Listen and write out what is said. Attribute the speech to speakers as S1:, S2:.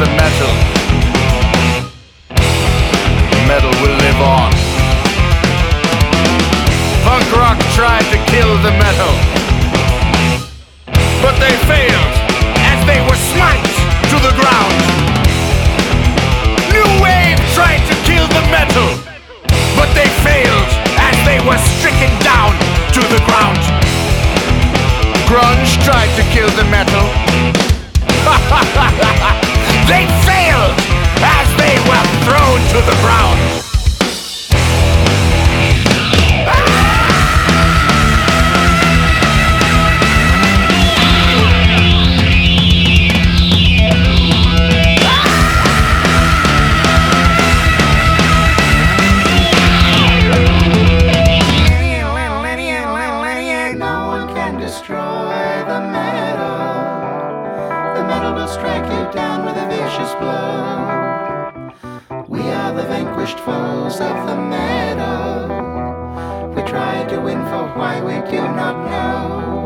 S1: the metal. Metal will live on. Punk rock tried to kill the metal, but they failed as they were smacked to the ground.
S2: New wave tried to kill the metal, but they failed as they were stricken down to the ground. Grunge tried to kill the metal. Ha ha ha ha! Big The will strike you down with a vicious blow. We are the vanquished foes of the meadow. We try to win for why we do not know.